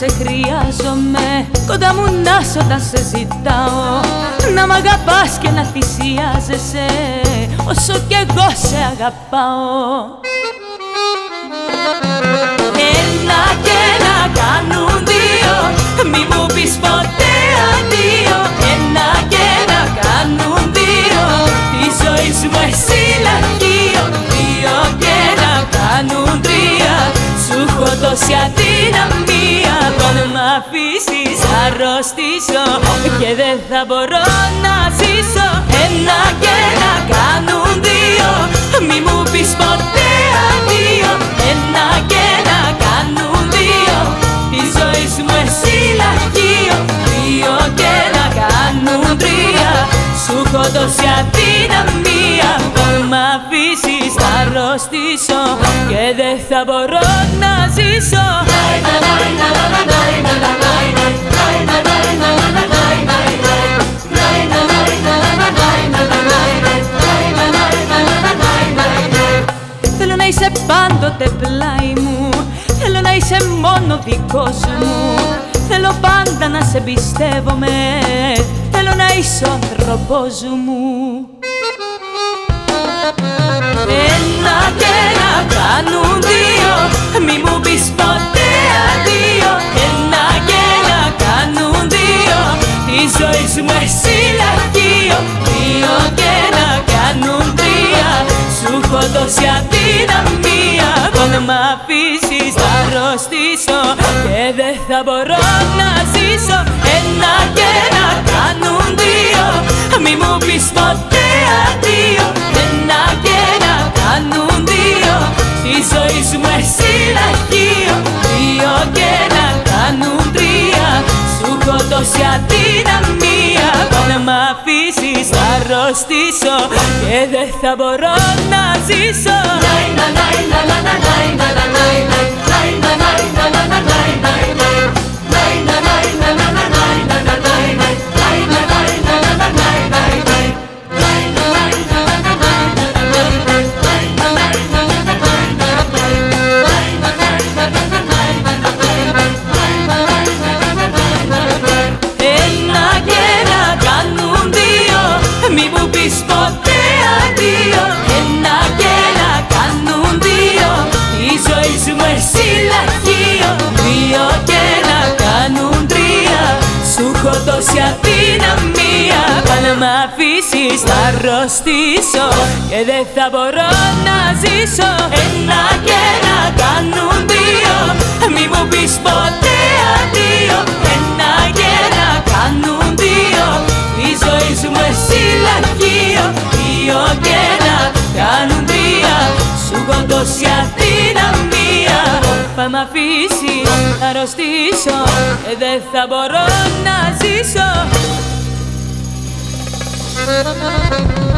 σε χρειάζομαι. Κοντά μου να σ' όταν σε ζητάω. Να μ' αγαπάς και να θυσιάζεσαι Όσο κι εγώ σε αγαπάω. Ένα και να κάνουν δύο Μη μου πεις ποτέ αντίο. Ένα και να κάνουν δύο Τη ζωή μου εσύ λαχείο Δύο και να κάνουν τρία Σου έχω τόση αδυναμία Τον μ' αφήσεις αρρωστήσω Και δεν θα μπορώ να ζήσω. Ένα και να κάνουν δύο. Μη μου πεις ποτέ αντίο. Ένα και να κάνουν δύο. Τη ζωή μου εσύ λαχείο Δύο και να κάνουν τρία. Σου έχω τόση αδυναμία. Που μ' αφήσεις θα αρρωστήσω Και δεν θα μπορώ να ζήσω. Θέλω να είσαι πάντοτε πλάι μου. Θέλω να είσαι μόνο δικός μου. Θέλω πάντα να σε πιστεύομαι Θέλω να είσαι ο άνθρωπός μου Ένα και να κάνουν δύο. Μη μου πεις ποτέ αντίο. Ένα και να κάνουν δύο. Τη ζωή μου εσύ λαχείο Δύο και να κάνουν τρία. Σου έχω τόση αδυναμία. Τον μ' αφήσεις θα αρρωστήσω. Και δεν θα μπορώ να ζήσω. Ένα και να κάνουν δύο. Μη μου πεις ποτέ Τη ζωή μου εσύ λαχείο Δύο και να κάνουν τρία Σου έχω τόση αδυναμία Να μ' αφήσεις θα αρρωστήσω Και δεν θα μπορώ να ζήσω Ένα μ' αφήσεις θα αρρωστήσω Και δεν θα μπορώ να ζήσω. Ένα και να κάνουν δύο Μη μου πεις ποτέ αντίο. Ένα και να κάνουν δύο Η ζωή σου μου εσύ λαχείο Δύο και να κάνουν τρία Σου έχω τόση αδυναμία. Θα μ' αφήσεις να αρρωστήσω Και δεν θα μπορώ να ζήσω Ha ha.